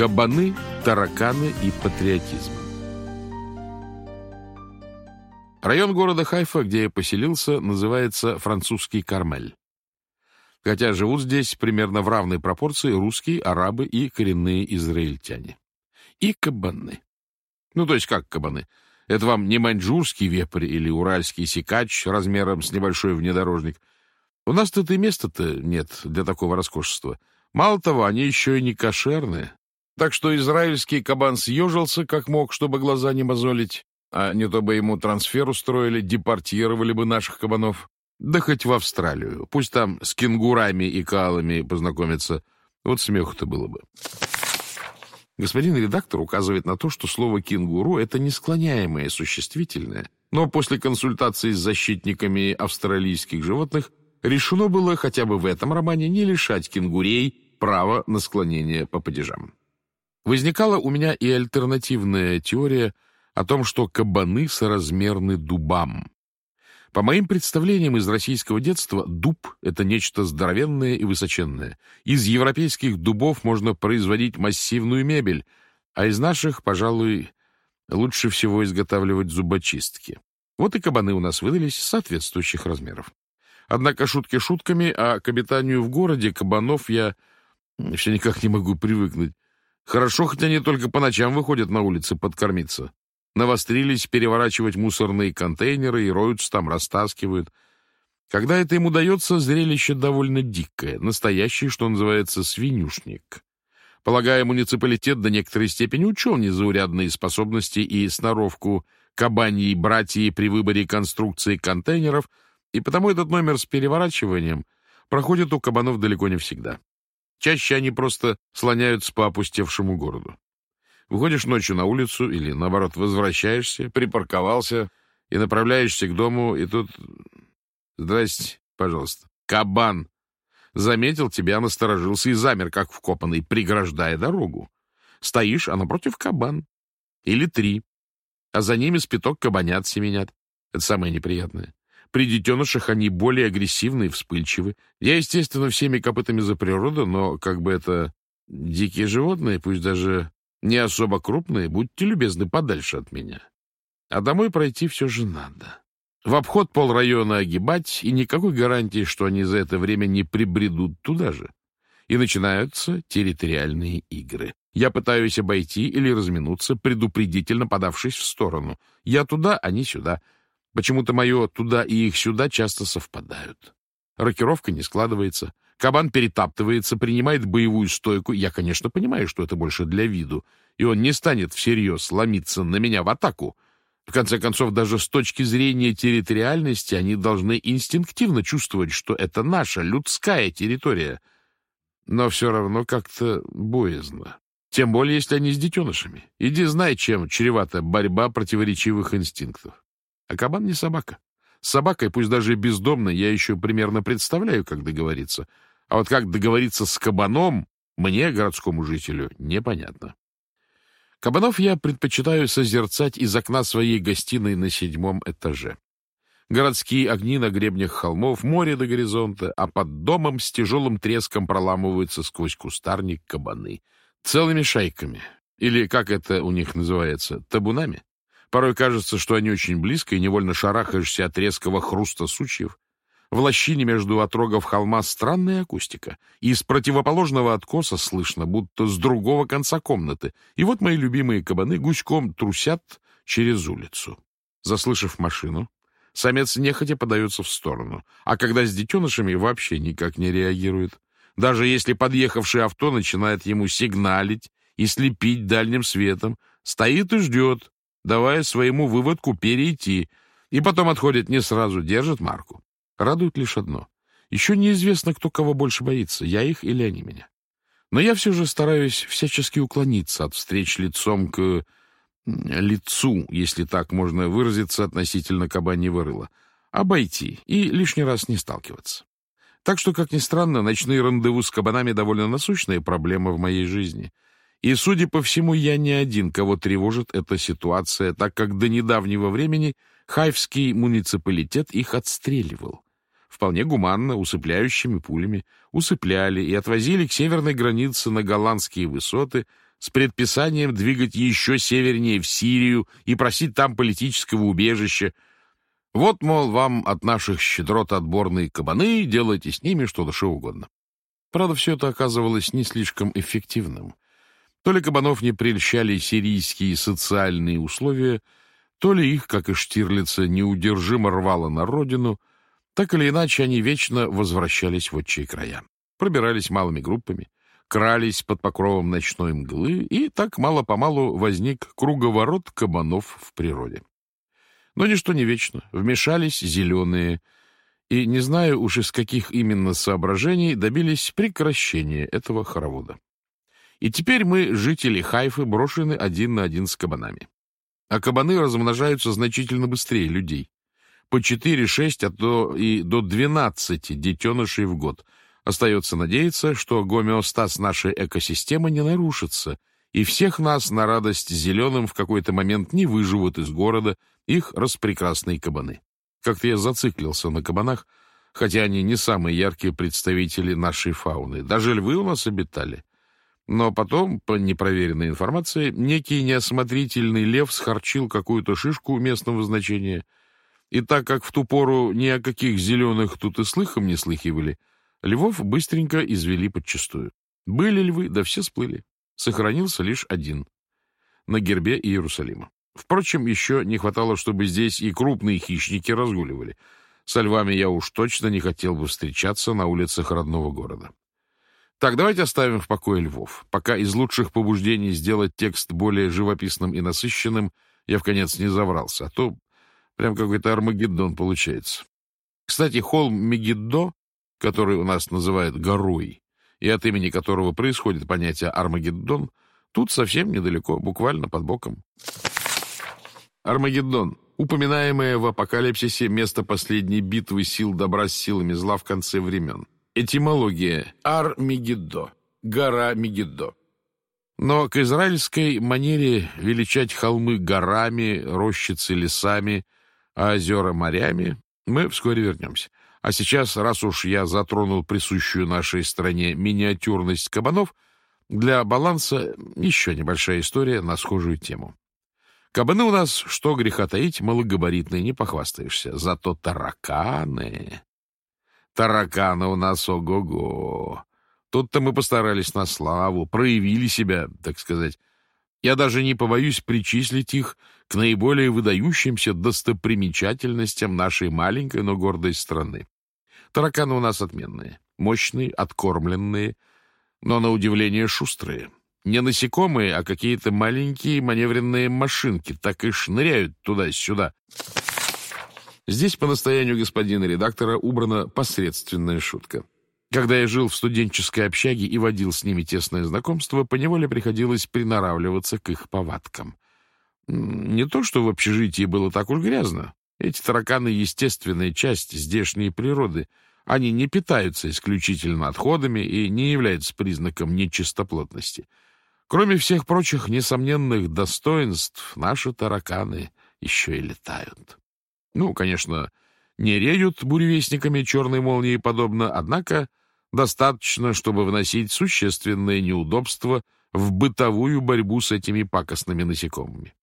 Кабаны, тараканы и патриотизм. Район города Хайфа, где я поселился, называется Французский Кармель. Хотя живут здесь примерно в равной пропорции русские, арабы и коренные израильтяне. И кабаны. Ну, то есть как кабаны? Это вам не маньчжурский вепрь или уральский сикач размером с небольшой внедорожник. У нас тут и места-то нет для такого роскошества. Мало того, они еще и не кошерные. Так что израильский кабан съежился как мог, чтобы глаза не мозолить, а не то бы ему трансфер устроили, депортировали бы наших кабанов. Да хоть в Австралию. Пусть там с кенгурами и калами познакомиться. Вот смеху-то было бы. Господин редактор указывает на то, что слово «кенгуру» — это несклоняемое существительное, но после консультации с защитниками австралийских животных решено было хотя бы в этом романе не лишать кенгурей права на склонение по падежам. Возникала у меня и альтернативная теория о том, что кабаны соразмерны дубам. По моим представлениям из российского детства, дуб — это нечто здоровенное и высоченное. Из европейских дубов можно производить массивную мебель, а из наших, пожалуй, лучше всего изготавливать зубочистки. Вот и кабаны у нас выдались соответствующих размеров. Однако шутки шутками, а к обитанию в городе кабанов я все никак не могу привыкнуть. Хорошо, хоть они только по ночам выходят на улицы подкормиться. Навострились переворачивать мусорные контейнеры и роются там, растаскивают. Когда это им удается, зрелище довольно дикое, настоящий, что называется, свинюшник. Полагаю, муниципалитет до некоторой степени учел незаурядные способности и сноровку кабаньей братьи при выборе конструкции контейнеров, и потому этот номер с переворачиванием проходит у кабанов далеко не всегда. Чаще они просто слоняются по опустевшему городу. Выходишь ночью на улицу или, наоборот, возвращаешься, припарковался и направляешься к дому, и тут... Здрасте, пожалуйста. Кабан. Заметил тебя, насторожился и замер, как вкопанный, преграждая дорогу. Стоишь, а напротив кабан. Или три. А за ними спиток кабанят семенят. Это самое неприятное. При детенышах они более агрессивны и вспыльчивы. Я, естественно, всеми копытами за природу, но как бы это дикие животные, пусть даже не особо крупные, будьте любезны подальше от меня. А домой пройти все же надо. В обход полрайона огибать, и никакой гарантии, что они за это время не прибредут туда же. И начинаются территориальные игры. Я пытаюсь обойти или разминуться, предупредительно подавшись в сторону. Я туда, они сюда. Почему-то мое «туда» и их «сюда» часто совпадают. Рокировка не складывается. Кабан перетаптывается, принимает боевую стойку. Я, конечно, понимаю, что это больше для виду, и он не станет всерьез ломиться на меня в атаку. В конце концов, даже с точки зрения территориальности они должны инстинктивно чувствовать, что это наша людская территория. Но все равно как-то боязно. Тем более, если они с детенышами. Иди знай, чем чревата борьба противоречивых инстинктов. А кабан не собака. С собакой, пусть даже бездомной, я еще примерно представляю, как договориться — а вот как договориться с кабаном, мне, городскому жителю, непонятно. Кабанов я предпочитаю созерцать из окна своей гостиной на седьмом этаже. Городские огни на гребнях холмов, море до горизонта, а под домом с тяжелым треском проламываются сквозь кустарник кабаны. Целыми шайками. Или, как это у них называется, табунами. Порой кажется, что они очень близко, и невольно шарахаешься от резкого хруста сучьев. В лощине между отрогов холма странная акустика, и с противоположного откоса слышно, будто с другого конца комнаты. И вот мои любимые кабаны гуськом трусят через улицу. Заслышав машину, самец нехотя подается в сторону, а когда с детенышами вообще никак не реагирует. Даже если подъехавшее авто начинает ему сигналить и слепить дальним светом, стоит и ждет, давая своему выводку перейти, и потом отходит не сразу, держит марку. Радует лишь одно. Еще неизвестно, кто кого больше боится, я их или они меня. Но я все же стараюсь всячески уклониться от встреч лицом к лицу, если так можно выразиться относительно кабаньего рыла, обойти и лишний раз не сталкиваться. Так что, как ни странно, ночные рандеву с кабанами довольно насущная проблема в моей жизни. И, судя по всему, я не один, кого тревожит эта ситуация, так как до недавнего времени Хайфский муниципалитет их отстреливал вполне гуманно, усыпляющими пулями, усыпляли и отвозили к северной границе на голландские высоты с предписанием двигать еще севернее в Сирию и просить там политического убежища. Вот, мол, вам от наших щедрот отборные кабаны, делайте с ними что душе угодно. Правда, все это оказывалось не слишком эффективным. То ли кабанов не прельщали сирийские социальные условия, то ли их, как и Штирлица, неудержимо рвало на родину, так или иначе они вечно возвращались в отчие края. Пробирались малыми группами, крались под покровом ночной мглы, и так мало-помалу возник круговорот кабанов в природе. Но ничто не вечно. Вмешались зеленые, и, не знаю уж из каких именно соображений, добились прекращения этого хоровода. И теперь мы, жители Хайфы, брошены один на один с кабанами. А кабаны размножаются значительно быстрее людей. По 4-6, а то и до 12 детенышей в год — Остается надеяться, что гомеостаз нашей экосистемы не нарушится, и всех нас на радость зеленым в какой-то момент не выживут из города их распрекрасные кабаны. Как-то я зациклился на кабанах, хотя они не самые яркие представители нашей фауны. Даже львы у нас обитали. Но потом, по непроверенной информации, некий неосмотрительный лев схарчил какую-то шишку местного значения. И так как в ту пору ни о каких зеленых тут и слыхом не слыхивали, Львов быстренько извели подчистую. Были львы, да все сплыли. Сохранился лишь один. На гербе Иерусалима. Впрочем, еще не хватало, чтобы здесь и крупные хищники разгуливали. Со львами я уж точно не хотел бы встречаться на улицах родного города. Так, давайте оставим в покое львов. Пока из лучших побуждений сделать текст более живописным и насыщенным, я в конец не заврался, а то прям какой-то Армагеддон получается. Кстати, холм Мегиддо который у нас называют горой, и от имени которого происходит понятие Армагеддон, тут совсем недалеко, буквально под боком. Армагеддон — упоминаемое в апокалипсисе место последней битвы сил добра с силами зла в конце времен. Этимология — Ар-Мегиддо, гора Мегиддо. Но к израильской манере величать холмы горами, рощицы лесами, а озера морями мы вскоре вернемся. А сейчас, раз уж я затронул присущую нашей стране миниатюрность кабанов, для баланса еще небольшая история на схожую тему. Кабаны у нас, что греха таить, малогабаритные, не похвастаешься. Зато тараканы... Тараканы у нас ого-го. Тут-то мы постарались на славу, проявили себя, так сказать. Я даже не побоюсь причислить их к наиболее выдающимся достопримечательностям нашей маленькой, но гордой страны. Тараканы у нас отменные, мощные, откормленные, но, на удивление, шустрые. Не насекомые, а какие-то маленькие маневренные машинки, так и шныряют туда-сюда. Здесь, по настоянию господина редактора, убрана посредственная шутка. Когда я жил в студенческой общаге и водил с ними тесное знакомство, поневоле приходилось приноравливаться к их повадкам. Не то, что в общежитии было так уж грязно. Эти тараканы — естественная часть здешней природы. Они не питаются исключительно отходами и не являются признаком нечистоплотности. Кроме всех прочих несомненных достоинств, наши тараканы еще и летают. Ну, конечно, не реют буревестниками черной молнии подобно, однако достаточно, чтобы вносить существенное неудобство в бытовую борьбу с этими пакостными насекомыми.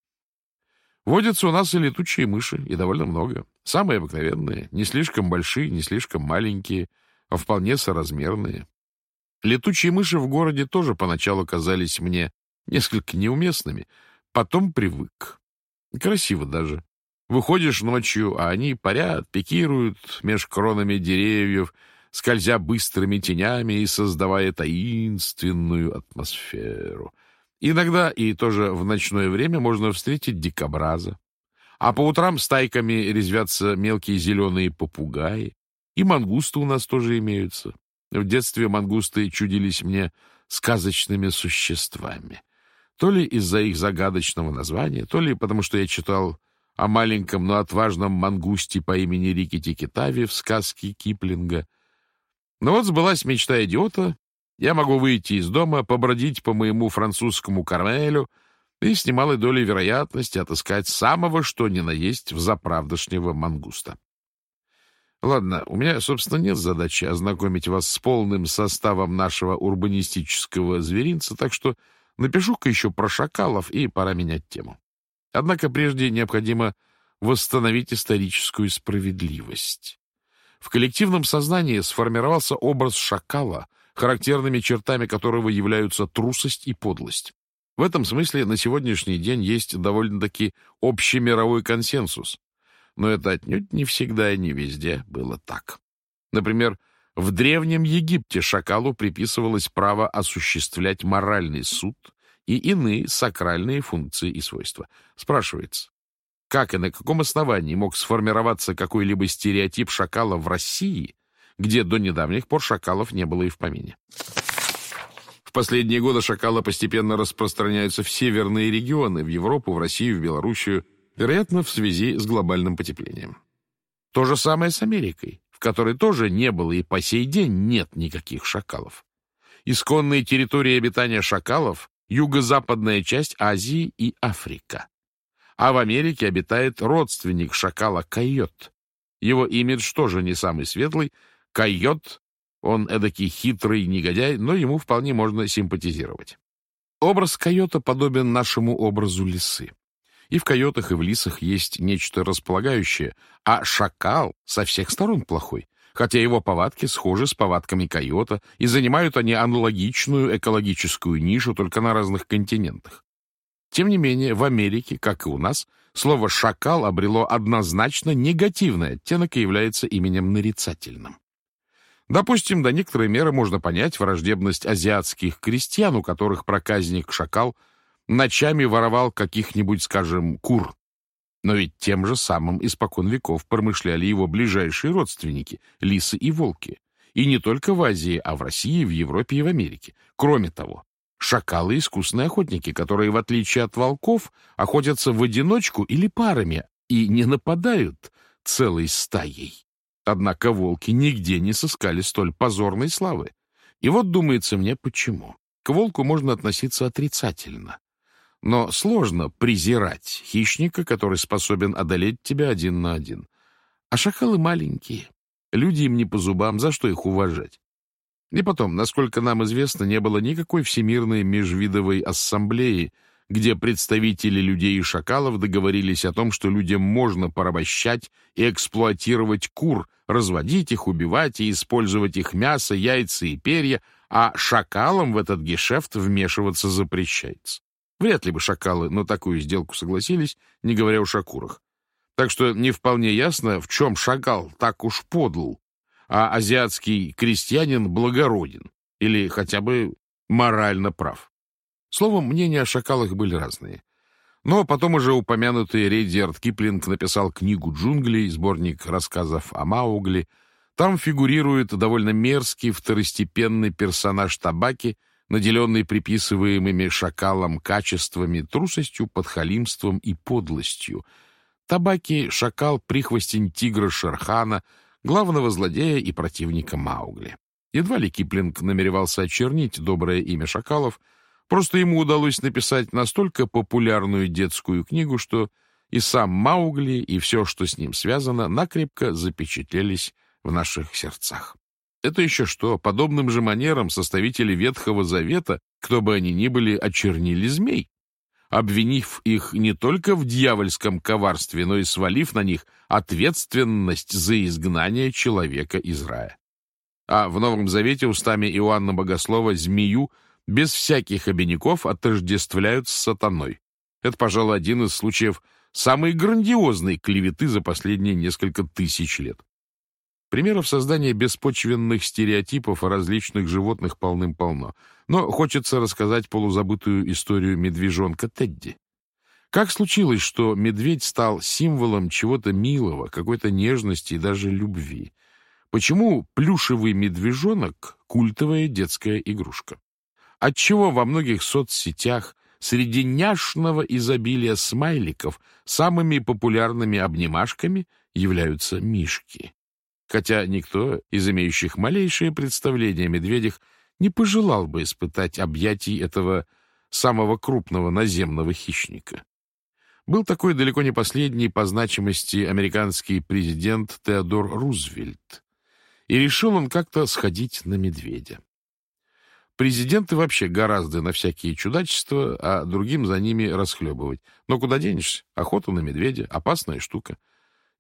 Водятся у нас и летучие мыши, и довольно много. Самые обыкновенные, не слишком большие, не слишком маленькие, а вполне соразмерные. Летучие мыши в городе тоже поначалу казались мне несколько неуместными, потом привык. Красиво даже. Выходишь ночью, а они парят, пикируют меж кронами деревьев, скользя быстрыми тенями и создавая таинственную атмосферу. Иногда, и тоже в ночное время, можно встретить дикобраза. А по утрам стайками резвятся мелкие зеленые попугаи. И мангусты у нас тоже имеются. В детстве мангусты чудились мне сказочными существами. То ли из-за их загадочного названия, то ли потому, что я читал о маленьком, но отважном мангусте по имени Рики Тикитави в сказке Киплинга. Но вот сбылась мечта идиота, я могу выйти из дома, побродить по моему французскому Кармелю и с немалой долей вероятности отыскать самого что ни на есть в мангуста. Ладно, у меня, собственно, нет задачи ознакомить вас с полным составом нашего урбанистического зверинца, так что Напишу-ка еще про шакалов, и пора менять тему. Однако прежде необходимо восстановить историческую справедливость. В коллективном сознании сформировался образ шакала, характерными чертами которого являются трусость и подлость. В этом смысле на сегодняшний день есть довольно-таки общий мировой консенсус. Но это отнюдь не всегда и не везде было так. Например, в Древнем Египте шакалу приписывалось право осуществлять моральный суд и иные сакральные функции и свойства. Спрашивается, как и на каком основании мог сформироваться какой-либо стереотип шакала в России, где до недавних пор шакалов не было и в помине? В последние годы шакалы постепенно распространяются в северные регионы, в Европу, в Россию, в Белоруссию, вероятно, в связи с глобальным потеплением. То же самое с Америкой, в которой тоже не было и по сей день нет никаких шакалов. Исконные территории обитания шакалов – юго-западная часть Азии и Африка. А в Америке обитает родственник шакала койот. Его имидж тоже не самый светлый. Койот, он эдакий хитрый негодяй, но ему вполне можно симпатизировать. Образ койота подобен нашему образу лисы. И в койотах, и в лисах есть нечто располагающее, а шакал со всех сторон плохой, хотя его повадки схожи с повадками койота, и занимают они аналогичную экологическую нишу только на разных континентах. Тем не менее, в Америке, как и у нас, слово «шакал» обрело однозначно негативный оттенок и является именем нарицательным. Допустим, до некоторой меры можно понять враждебность азиатских крестьян, у которых проказник-шакал ночами воровал каких-нибудь, скажем, кур. Но ведь тем же самым испокон веков промышляли его ближайшие родственники — лисы и волки. И не только в Азии, а в России, в Европе и в Америке. Кроме того, Шакалы — искусные охотники, которые, в отличие от волков, охотятся в одиночку или парами и не нападают целой стаей. Однако волки нигде не сыскали столь позорной славы. И вот думается мне, почему. К волку можно относиться отрицательно. Но сложно презирать хищника, который способен одолеть тебя один на один. А шакалы маленькие. Люди им не по зубам, за что их уважать? И потом, насколько нам известно, не было никакой всемирной межвидовой ассамблеи, где представители людей и шакалов договорились о том, что людям можно порабощать и эксплуатировать кур, разводить их, убивать и использовать их мясо, яйца и перья, а шакалам в этот гешефт вмешиваться запрещается. Вряд ли бы шакалы на такую сделку согласились, не говоря уж о курах. Так что не вполне ясно, в чем шакал так уж подл, а азиатский крестьянин благороден или хотя бы морально прав. Словом, мнения о шакалах были разные. Но потом уже упомянутый Рейдиард Киплинг написал книгу «Джунглей», сборник рассказов о Маугли. Там фигурирует довольно мерзкий второстепенный персонаж табаки, наделенный приписываемыми шакалам качествами, трусостью, подхалимством и подлостью. Табаки — шакал, прихвостень тигра Шерхана — главного злодея и противника Маугли. Едва ли Киплинг намеревался очернить доброе имя шакалов, просто ему удалось написать настолько популярную детскую книгу, что и сам Маугли, и все, что с ним связано, накрепко запечатлелись в наших сердцах. Это еще что, подобным же манерам составители Ветхого Завета, кто бы они ни были, очернили змей обвинив их не только в дьявольском коварстве, но и свалив на них ответственность за изгнание человека из рая. А в Новом Завете устами Иоанна Богослова змею без всяких обиняков отождествляют с сатаной. Это, пожалуй, один из случаев самой грандиозной клеветы за последние несколько тысяч лет. Примеров создания беспочвенных стереотипов о различных животных полным-полно. Но хочется рассказать полузабытую историю медвежонка Тедди. Как случилось, что медведь стал символом чего-то милого, какой-то нежности и даже любви? Почему плюшевый медвежонок — культовая детская игрушка? Отчего во многих соцсетях среди няшного изобилия смайликов самыми популярными обнимашками являются мишки? Хотя никто из имеющих малейшее представление о медведях не пожелал бы испытать объятий этого самого крупного наземного хищника. Был такой далеко не последний по значимости американский президент Теодор Рузвельт, и решил он как-то сходить на медведя. Президенты вообще гораздо на всякие чудачества, а другим за ними расхлебывать. Но куда денешься? Охота на медведя — опасная штука.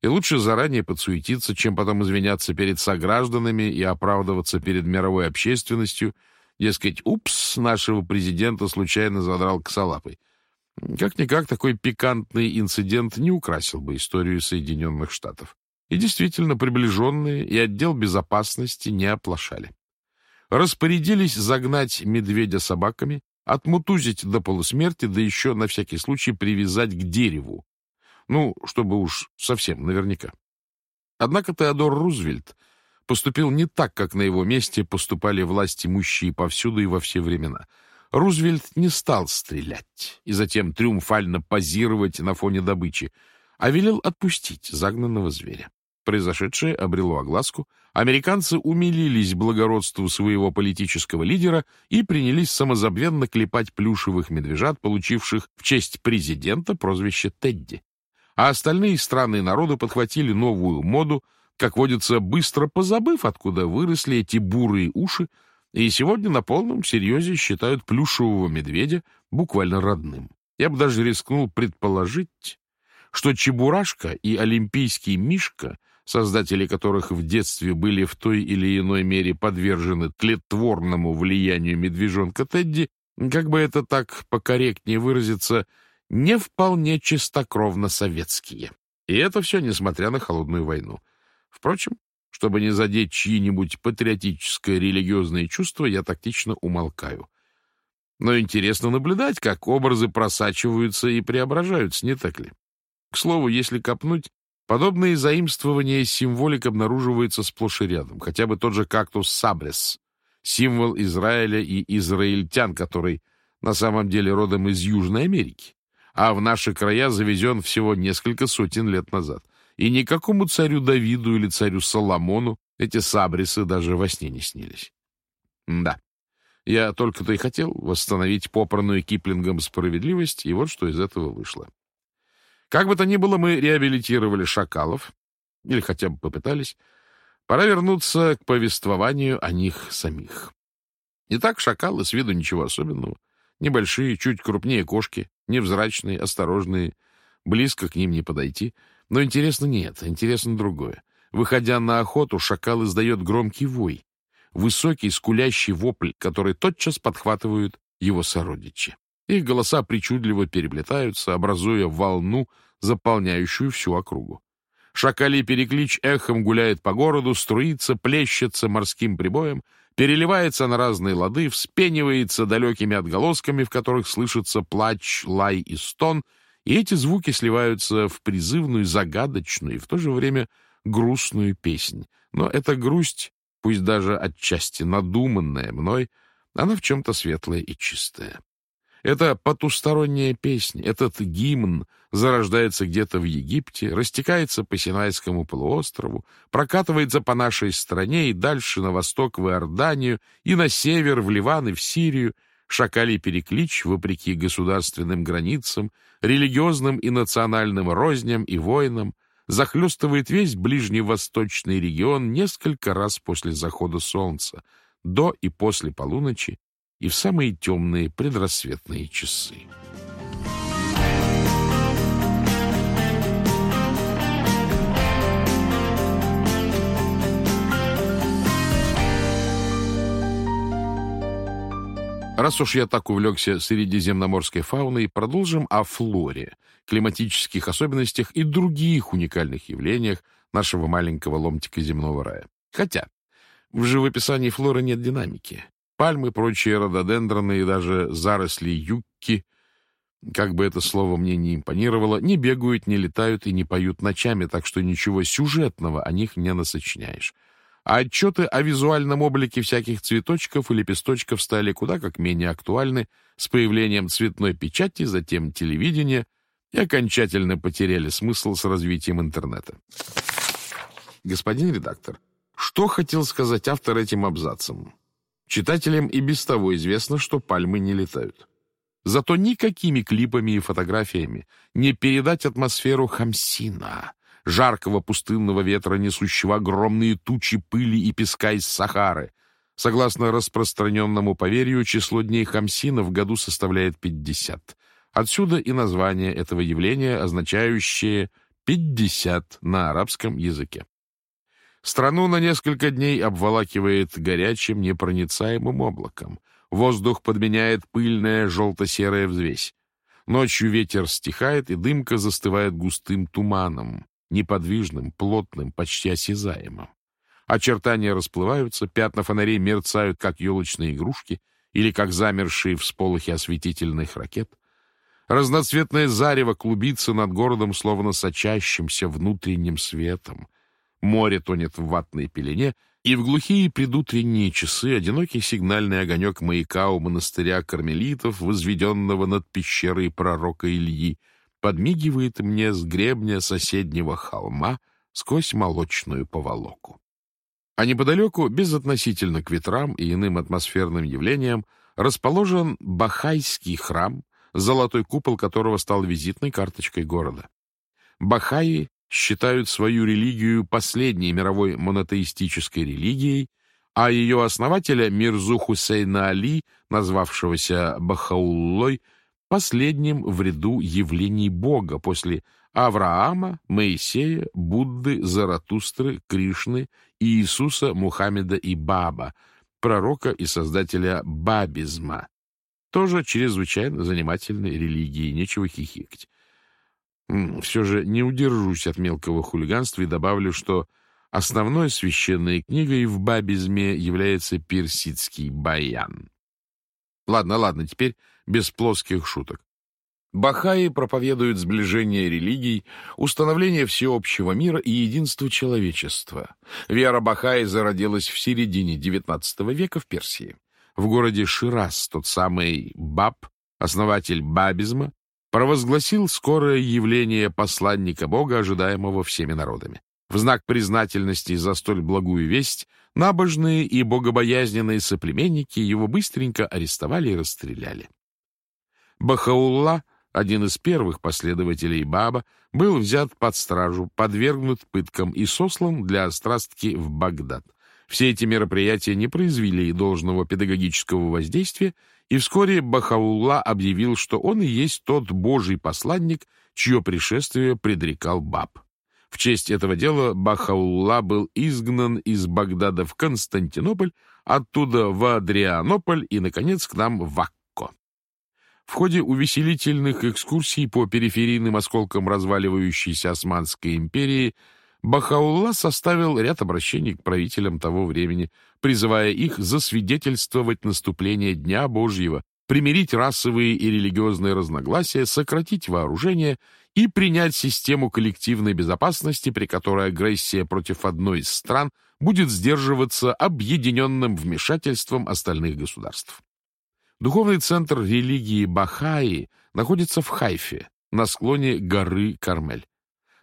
И лучше заранее подсуетиться, чем потом извиняться перед согражданами и оправдываться перед мировой общественностью. Дескать, упс, нашего президента случайно задрал косолапой. Как-никак такой пикантный инцидент не украсил бы историю Соединенных Штатов. И действительно, приближенные и отдел безопасности не оплошали распорядились загнать медведя собаками, отмутузить до полусмерти, да еще на всякий случай привязать к дереву. Ну, чтобы уж совсем наверняка. Однако Теодор Рузвельт поступил не так, как на его месте поступали власти имущие повсюду и во все времена. Рузвельт не стал стрелять и затем триумфально позировать на фоне добычи, а велел отпустить загнанного зверя. Произошедшее обрело огласку, американцы умилились благородству своего политического лидера и принялись самозабвенно клепать плюшевых медвежат, получивших в честь президента прозвище Тедди. А остальные страны и народы подхватили новую моду, как водится, быстро позабыв, откуда выросли эти бурые уши, и сегодня на полном серьезе считают плюшевого медведя буквально родным. Я бы даже рискнул предположить, что Чебурашка и Олимпийский Мишка создатели которых в детстве были в той или иной мере подвержены тлетворному влиянию медвежонка Тедди, как бы это так покорректнее выразиться, не вполне чистокровно советские. И это все несмотря на холодную войну. Впрочем, чтобы не задеть чьи-нибудь патриотическое религиозные чувства, я тактично умолкаю. Но интересно наблюдать, как образы просачиваются и преображаются, не так ли? К слову, если копнуть, Подобные заимствования символик обнаруживаются сплошь и рядом, хотя бы тот же кактус сабрес, символ Израиля и израильтян, который на самом деле родом из Южной Америки, а в наши края завезен всего несколько сотен лет назад. И никакому царю Давиду или царю Соломону эти сабрисы даже во сне не снились. да, я только-то и хотел восстановить попранную Киплингом справедливость, и вот что из этого вышло. Как бы то ни было, мы реабилитировали шакалов, или хотя бы попытались. Пора вернуться к повествованию о них самих. Итак, шакалы с виду ничего особенного. Небольшие, чуть крупнее кошки, невзрачные, осторожные, близко к ним не подойти. Но интересно не это, интересно другое. Выходя на охоту, шакал издает громкий вой, высокий скулящий вопль, который тотчас подхватывают его сородичи. Их голоса причудливо переплетаются, образуя волну, заполняющую всю округу. Шакалий переклич эхом гуляет по городу, струится, плещется морским прибоем, переливается на разные лады, вспенивается далекими отголосками, в которых слышится плач, лай и стон, и эти звуки сливаются в призывную, загадочную и в то же время грустную песнь. Но эта грусть, пусть даже отчасти надуманная мной, она в чем-то светлая и чистая. Это потусторонняя песня, этот гимн зарождается где-то в Египте, растекается по Синайскому полуострову, прокатывается по нашей стране и дальше на восток в Иорданию, и на север в Ливан и в Сирию. Шакалий переклич, вопреки государственным границам, религиозным и национальным розням и войнам, захлестывает весь ближневосточный регион несколько раз после захода солнца, до и после полуночи, и в самые темные предрассветные часы. Раз уж я так увлекся средиземноморской фауной, продолжим о флоре, климатических особенностях и других уникальных явлениях нашего маленького ломтика земного рая. Хотя в живописании флоры нет динамики. Пальмы, прочие рододендроны и даже заросли юкки, как бы это слово мне не импонировало, не бегают, не летают и не поют ночами, так что ничего сюжетного о них не насочиняешь. А отчеты о визуальном облике всяких цветочков и лепесточков стали куда как менее актуальны с появлением цветной печати, затем телевидения и окончательно потеряли смысл с развитием интернета. Господин редактор, что хотел сказать автор этим абзацем? Читателям и без того известно, что пальмы не летают. Зато никакими клипами и фотографиями не передать атмосферу Хамсина, жаркого пустынного ветра, несущего огромные тучи пыли и песка из Сахары. Согласно распространенному поверью, число дней Хамсина в году составляет 50. Отсюда и название этого явления, означающее «пятьдесят» на арабском языке. Страну на несколько дней обволакивает горячим непроницаемым облаком. Воздух подменяет пыльная желто-серая взвесь. Ночью ветер стихает, и дымка застывает густым туманом, неподвижным, плотным, почти осязаемым. Очертания расплываются, пятна фонарей мерцают, как елочные игрушки или как замершие всполохи осветительных ракет — Разноцветное зарево клубится над городом, словно сочащимся внутренним светом. Море тонет в ватной пелене, и в глухие предутренние часы одинокий сигнальный огонек маяка у монастыря кармелитов, возведенного над пещерой пророка Ильи, подмигивает мне с гребня соседнего холма сквозь молочную поволоку. А неподалеку, безотносительно к ветрам и иным атмосферным явлениям, расположен Бахайский храм, золотой купол которого стал визитной карточкой города. Бахаи считают свою религию последней мировой монотеистической религией, а ее основателя Мирзу Хусейна Али, назвавшегося Бахауллой, последним в ряду явлений Бога после Авраама, Моисея, Будды, Заратустры, Кришны, Иисуса, Мухаммеда и Баба, пророка и создателя бабизма, тоже чрезвычайно занимательной религии, нечего хихикать. Все же не удержусь от мелкого хулиганства и добавлю, что основной священной книгой в бабизме является персидский баян. Ладно, ладно, теперь без плоских шуток. Бахаи проповедуют сближение религий, установление всеобщего мира и единство человечества. Вера Бахаи зародилась в середине XIX века в Персии в городе Шираз тот самый Баб, основатель бабизма, провозгласил скорое явление посланника Бога, ожидаемого всеми народами. В знак признательности за столь благую весть набожные и богобоязненные соплеменники его быстренько арестовали и расстреляли. Бахаулла, один из первых последователей Баба, был взят под стражу, подвергнут пыткам и сослан для острастки в Багдад. Все эти мероприятия не произвели должного педагогического воздействия, и вскоре Бахаулла объявил, что он и есть тот божий посланник, чье пришествие предрекал Баб. В честь этого дела Бахаулла был изгнан из Багдада в Константинополь, оттуда в Адрианополь и, наконец, к нам в Акко. В ходе увеселительных экскурсий по периферийным осколкам разваливающейся Османской империи Бахаулла составил ряд обращений к правителям того времени, призывая их засвидетельствовать наступление Дня Божьего, примирить расовые и религиозные разногласия, сократить вооружение и принять систему коллективной безопасности, при которой агрессия против одной из стран будет сдерживаться объединенным вмешательством остальных государств. Духовный центр религии Бахаи находится в Хайфе, на склоне горы Кармель.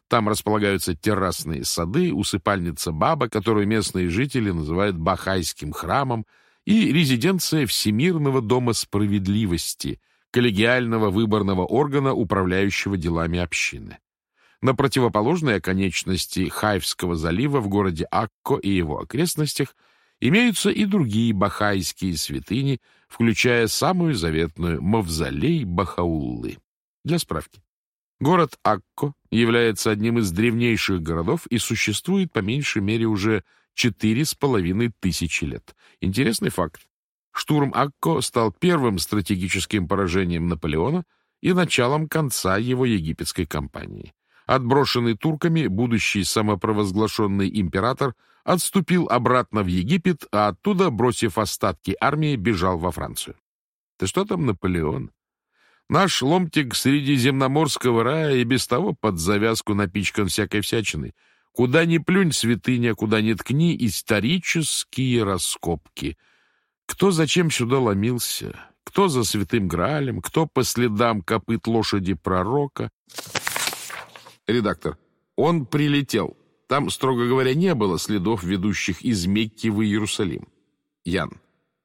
Там располагаются террасные сады, усыпальница Баба, которую местные жители называют Бахайским храмом, и резиденция Всемирного дома справедливости, коллегиального выборного органа, управляющего делами общины. На противоположной оконечности Хайфского залива в городе Акко и его окрестностях имеются и другие бахайские святыни, включая самую заветную Мавзолей Бахауллы. Для справки. Город Акко является одним из древнейших городов и существует по меньшей мере уже четыре с половиной тысячи лет. Интересный факт. Штурм Акко стал первым стратегическим поражением Наполеона и началом конца его египетской кампании. Отброшенный турками, будущий самопровозглашенный император отступил обратно в Египет, а оттуда, бросив остатки армии, бежал во Францию. Да что там Наполеон? Наш ломтик средиземноморского рая и без того под завязку напичкан всякой всячиной. Куда ни плюнь, святыня, куда ни ткни, исторические раскопки. Кто зачем сюда ломился? Кто за святым Граалем? Кто по следам копыт лошади пророка? Редактор. Он прилетел. Там, строго говоря, не было следов, ведущих из Мекки в Иерусалим. Ян.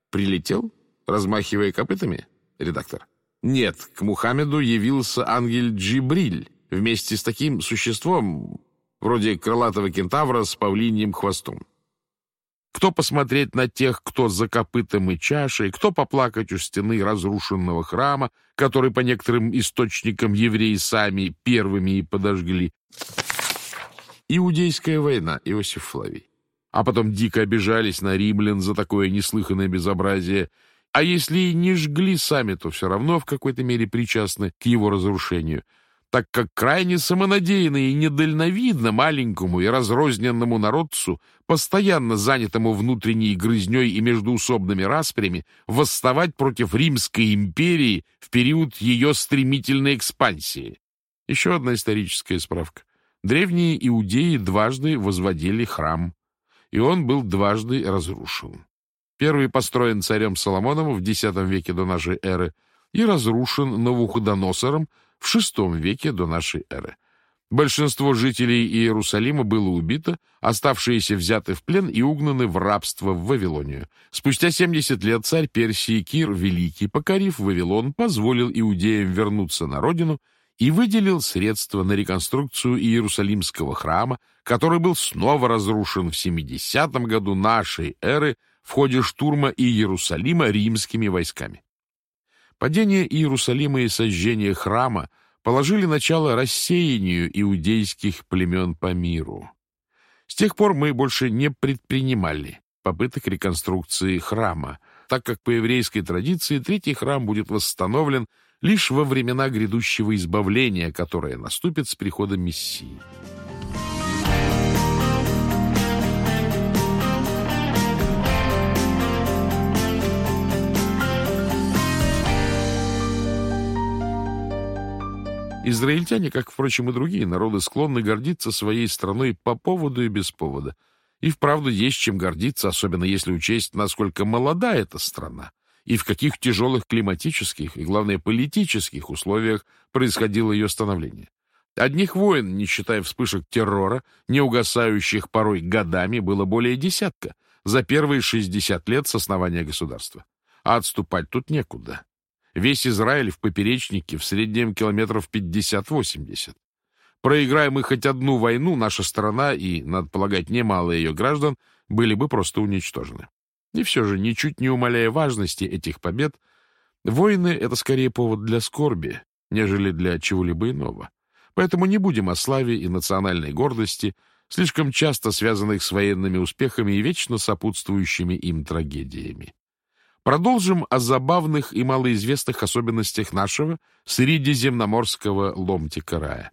Прилетел? Размахивая копытами? Редактор. Нет, к Мухаммеду явился ангел Джибриль вместе с таким существом, вроде крылатого кентавра с павлиньим хвостом. кто посмотреть на тех, кто за копытом и чашей, кто поплакать у стены разрушенного храма, который по некоторым источникам евреи сами первыми и подожгли. Иудейская война, Иосиф Флавий. А потом дико обижались на римлян за такое неслыханное безобразие. А если и не жгли сами, то все равно в какой-то мере причастны к его разрушению – так как крайне самонадеянно и недальновидно маленькому и разрозненному народцу, постоянно занятому внутренней грызней и междуусобными распрями, восставать против Римской империи в период ее стремительной экспансии. Еще одна историческая справка. Древние иудеи дважды возводили храм, и он был дважды разрушен. Первый построен царем Соломоном в X веке до нашей эры и разрушен Навуходоносором в VI веке до нашей эры. Большинство жителей Иерусалима было убито, оставшиеся взяты в плен и угнаны в рабство в Вавилонию. Спустя 70 лет царь Персии Кир Великий, покорив Вавилон, позволил иудеям вернуться на родину и выделил средства на реконструкцию Иерусалимского храма, который был снова разрушен в 70 году нашей эры в ходе штурма Иерусалима римскими войсками. Падение Иерусалима и сожжение храма положили начало рассеянию иудейских племен по миру. С тех пор мы больше не предпринимали попыток реконструкции храма, так как по еврейской традиции третий храм будет восстановлен лишь во времена грядущего избавления, которое наступит с приходом Мессии. Израильтяне, как, впрочем, и другие народы, склонны гордиться своей страной по поводу и без повода. И вправду есть чем гордиться, особенно если учесть, насколько молода эта страна и в каких тяжелых климатических и, главное, политических условиях происходило ее становление. Одних войн, не считая вспышек террора, не угасающих порой годами, было более десятка за первые 60 лет с основания государства. А отступать тут некуда. Весь Израиль в поперечнике в среднем километров 50-80. Проиграем мы хоть одну войну, наша страна и, надо полагать, немало ее граждан были бы просто уничтожены. И все же, ничуть не умаляя важности этих побед, войны — это скорее повод для скорби, нежели для чего-либо иного. Поэтому не будем о славе и национальной гордости, слишком часто связанных с военными успехами и вечно сопутствующими им трагедиями. Продолжим о забавных и малоизвестных особенностях нашего средиземноморского ломтика рая.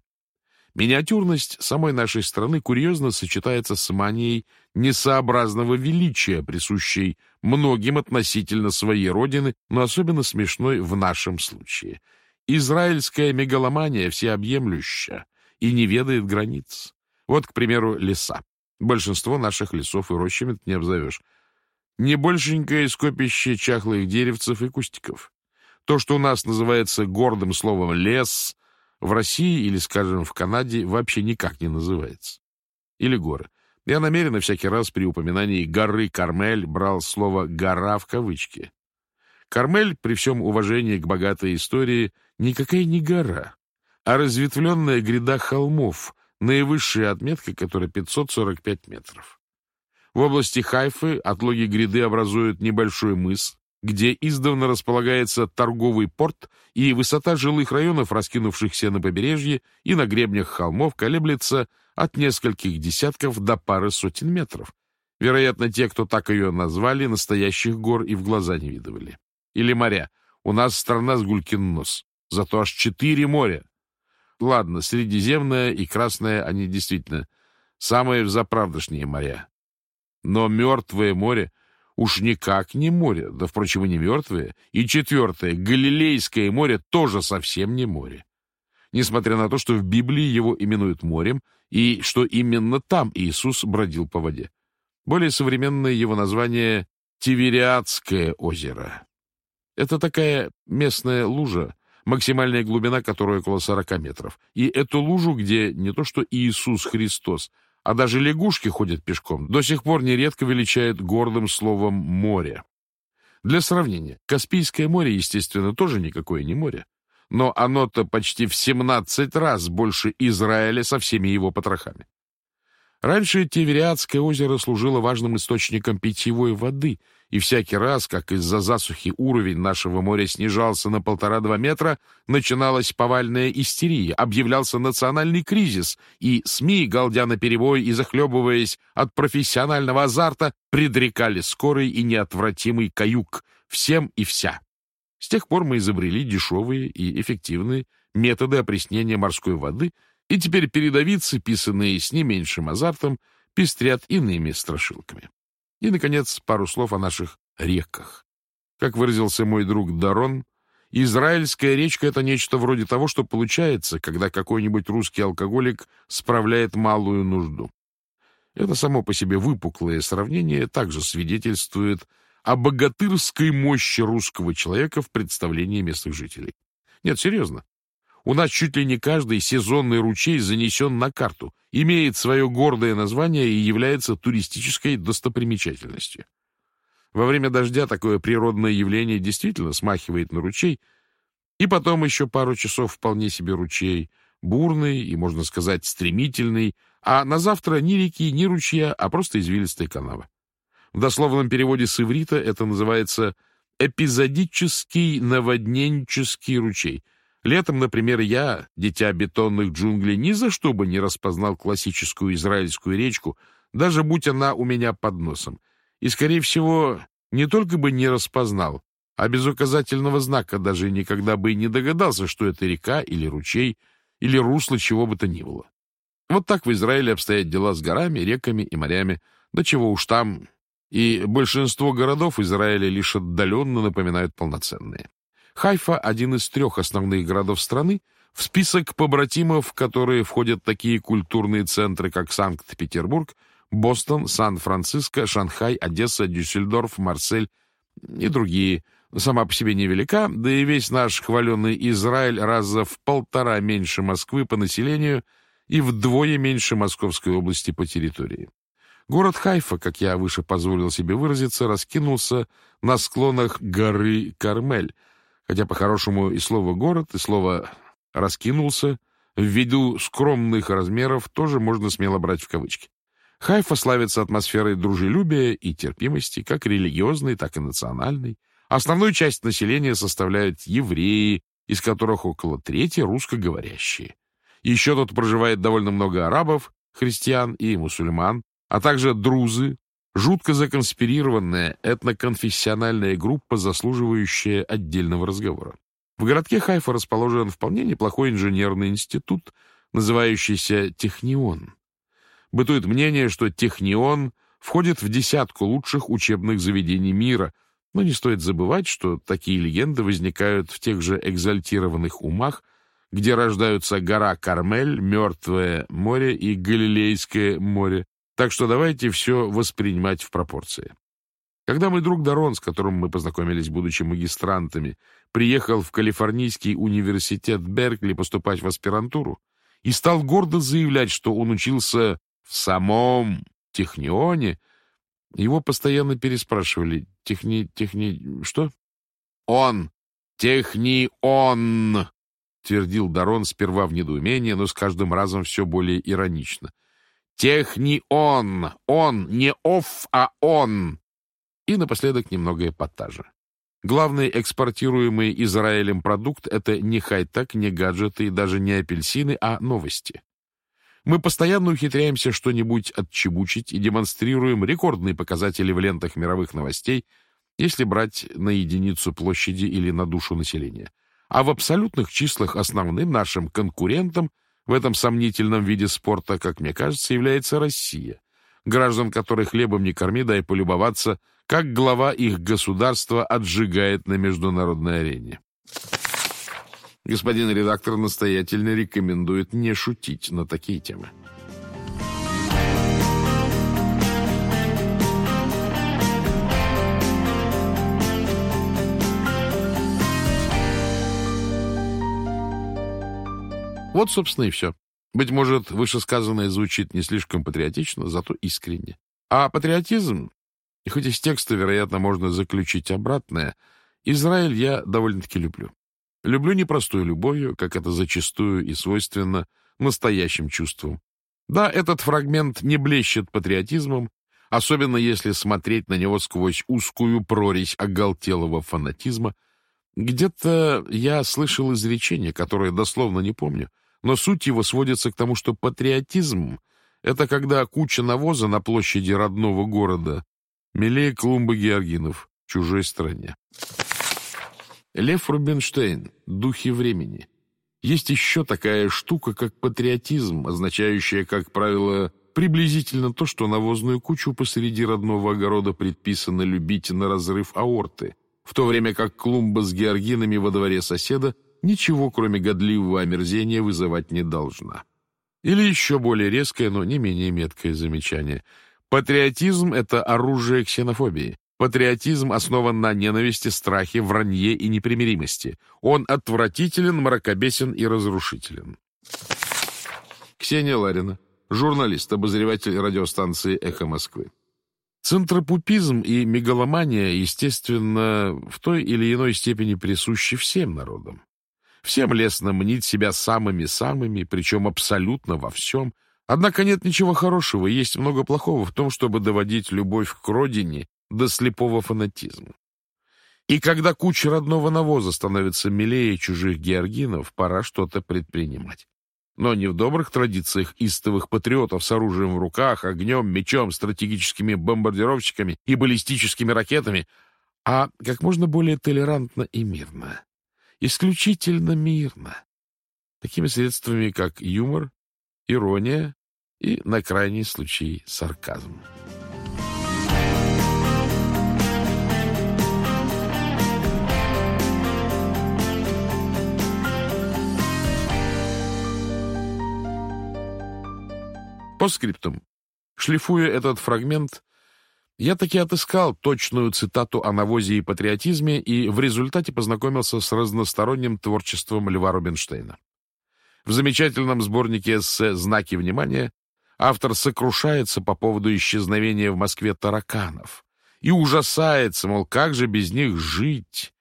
Миниатюрность самой нашей страны курьезно сочетается с манией несообразного величия, присущей многим относительно своей родины, но особенно смешной в нашем случае. Израильская мегаломания всеобъемлюща и не ведает границ. Вот, к примеру, леса. Большинство наших лесов и рощами не обзовешь не большенькое скопище чахлых деревцев и кустиков. То, что у нас называется гордым словом «лес», в России или, скажем, в Канаде вообще никак не называется. Или горы. Я намеренно всякий раз при упоминании горы Кармель брал слово «гора» в кавычки. Кармель, при всем уважении к богатой истории, никакая не гора, а разветвленная гряда холмов, наивысшая отметка которой 545 метров. В области Хайфы отлоги гряды образуют небольшой мыс, где издавна располагается торговый порт, и высота жилых районов, раскинувшихся на побережье и на гребнях холмов, колеблется от нескольких десятков до пары сотен метров. Вероятно, те, кто так ее назвали, настоящих гор и в глаза не видывали. Или моря. У нас страна с гулькин нос. Зато аж четыре моря. Ладно, Средиземное и Красное, они действительно самые заправдошние моря. Но мертвое море уж никак не море, да, впрочем, и не мертвое. И четвертое, Галилейское море тоже совсем не море. Несмотря на то, что в Библии его именуют морем, и что именно там Иисус бродил по воде. Более современное его название — Тивериадское озеро. Это такая местная лужа, максимальная глубина которой около 40 метров. И эту лужу, где не то что Иисус Христос, а даже лягушки ходят пешком, до сих пор нередко величают гордым словом «море». Для сравнения, Каспийское море, естественно, тоже никакое не море, но оно-то почти в 17 раз больше Израиля со всеми его потрохами. Раньше Тевериадское озеро служило важным источником питьевой воды, и всякий раз, как из-за засухи уровень нашего моря снижался на полтора-два метра, начиналась повальная истерия, объявлялся национальный кризис, и СМИ, галдя на перебой и захлебываясь от профессионального азарта, предрекали скорый и неотвратимый каюк всем и вся. С тех пор мы изобрели дешевые и эффективные методы опреснения морской воды, и теперь передовицы, писанные с не меньшим азартом, пестрят иными страшилками. И, наконец, пару слов о наших реках. Как выразился мой друг Дарон, израильская речка — это нечто вроде того, что получается, когда какой-нибудь русский алкоголик справляет малую нужду. Это само по себе выпуклое сравнение также свидетельствует о богатырской мощи русского человека в представлении местных жителей. Нет, серьезно. У нас чуть ли не каждый сезонный ручей занесен на карту, имеет свое гордое название и является туристической достопримечательностью. Во время дождя такое природное явление действительно смахивает на ручей, и потом еще пару часов вполне себе ручей, бурный и, можно сказать, стремительный, а на завтра ни реки, ни ручья, а просто извилистая канава. В дословном переводе с иврита это называется эпизодический наводненческий ручей — Летом, например, я, дитя бетонных джунглей, ни за что бы не распознал классическую израильскую речку, даже будь она у меня под носом. И, скорее всего, не только бы не распознал, а без указательного знака даже никогда бы и не догадался, что это река или ручей, или русло чего бы то ни было. Вот так в Израиле обстоят дела с горами, реками и морями. Да чего уж там. И большинство городов Израиля лишь отдаленно напоминают полноценные. Хайфа — один из трех основных городов страны, в список побратимов, в которые входят такие культурные центры, как Санкт-Петербург, Бостон, Сан-Франциско, Шанхай, Одесса, Дюссельдорф, Марсель и другие. Сама по себе невелика, да и весь наш хваленный Израиль раза в полтора меньше Москвы по населению и вдвое меньше Московской области по территории. Город Хайфа, как я выше позволил себе выразиться, раскинулся на склонах горы Кармель, хотя по-хорошему и слово «город», и слово «раскинулся» ввиду скромных размеров тоже можно смело брать в кавычки. Хайфа славится атмосферой дружелюбия и терпимости, как религиозной, так и национальной. Основную часть населения составляют евреи, из которых около трети русскоговорящие. Еще тут проживает довольно много арабов, христиан и мусульман, а также друзы, Жутко законспирированная этноконфессиональная группа, заслуживающая отдельного разговора. В городке Хайфа расположен вполне неплохой инженерный институт, называющийся Технион. Бытует мнение, что Технион входит в десятку лучших учебных заведений мира, но не стоит забывать, что такие легенды возникают в тех же экзальтированных умах, где рождаются гора Кармель, Мертвое море и Галилейское море, так что давайте все воспринимать в пропорции. Когда мой друг Дарон, с которым мы познакомились, будучи магистрантами, приехал в Калифорнийский университет Беркли поступать в аспирантуру и стал гордо заявлять, что он учился в самом Технионе, его постоянно переспрашивали «Техни... техни... что?» «Он! Технион!» — твердил Дарон сперва в недоумении, но с каждым разом все более иронично — Технион. Он, не оф, а он. И напоследок немного эпатажа. Главный экспортируемый Израилем продукт — это не хай-тек, не гаджеты и даже не апельсины, а новости. Мы постоянно ухитряемся что-нибудь отчебучить и демонстрируем рекордные показатели в лентах мировых новостей, если брать на единицу площади или на душу населения. А в абсолютных числах основным нашим конкурентом — в этом сомнительном виде спорта, как мне кажется, является Россия, граждан которой хлебом не корми, дай полюбоваться, как глава их государства отжигает на международной арене. Господин редактор настоятельно рекомендует не шутить на такие темы. Вот, собственно, и все. Быть может, вышесказанное звучит не слишком патриотично, зато искренне. А патриотизм, и хоть из текста, вероятно, можно заключить обратное, Израиль я довольно-таки люблю. Люблю непростой любовью, как это зачастую и свойственно настоящим чувствам. Да, этот фрагмент не блещет патриотизмом, особенно если смотреть на него сквозь узкую прорезь оголтелого фанатизма. Где-то я слышал изречение, которое дословно не помню, но суть его сводится к тому, что патриотизм — это когда куча навоза на площади родного города милее клумбы георгинов в чужой стране. Лев Рубинштейн «Духи времени». Есть еще такая штука, как патриотизм, означающая, как правило, приблизительно то, что навозную кучу посреди родного огорода предписано любить на разрыв аорты, в то время как клумба с георгинами во дворе соседа ничего, кроме годливого омерзения, вызывать не должна. Или еще более резкое, но не менее меткое замечание. Патриотизм — это оружие ксенофобии. Патриотизм основан на ненависти, страхе, вранье и непримиримости. Он отвратителен, мракобесен и разрушителен. Ксения Ларина, журналист, обозреватель радиостанции «Эхо Москвы». Центропупизм и мегаломания, естественно, в той или иной степени присущи всем народам. Всем лестно мнить себя самыми-самыми, причем абсолютно во всем. Однако нет ничего хорошего, есть много плохого в том, чтобы доводить любовь к родине до слепого фанатизма. И когда куча родного навоза становится милее чужих георгинов, пора что-то предпринимать. Но не в добрых традициях истовых патриотов с оружием в руках, огнем, мечом, стратегическими бомбардировщиками и баллистическими ракетами, а как можно более толерантно и мирно. Исключительно мирно. Такими средствами, как юмор, ирония и, на крайний случай, сарказм. По скриптум. Шлифуя этот фрагмент, я таки отыскал точную цитату о навозе и патриотизме и в результате познакомился с разносторонним творчеством Льва Рубинштейна. В замечательном сборнике эссе «Знаки внимания» автор сокрушается по поводу исчезновения в Москве тараканов и ужасается, мол, как же без них жить.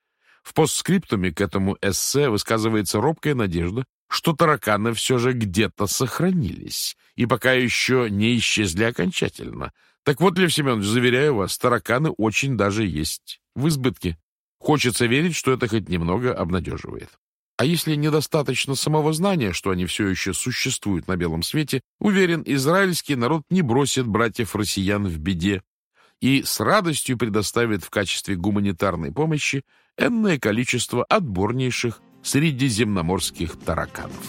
В постскриптуме к этому эссе высказывается робкая надежда, что тараканы все же где-то сохранились и пока еще не исчезли окончательно. Так вот, Лев Семенович, заверяю вас, тараканы очень даже есть. В избытке. Хочется верить, что это хоть немного обнадеживает. А если недостаточно самого знания, что они все еще существуют на белом свете, уверен, израильский народ не бросит братьев-россиян в беде и с радостью предоставит в качестве гуманитарной помощи энное количество отборнейших средиземноморских тараканов.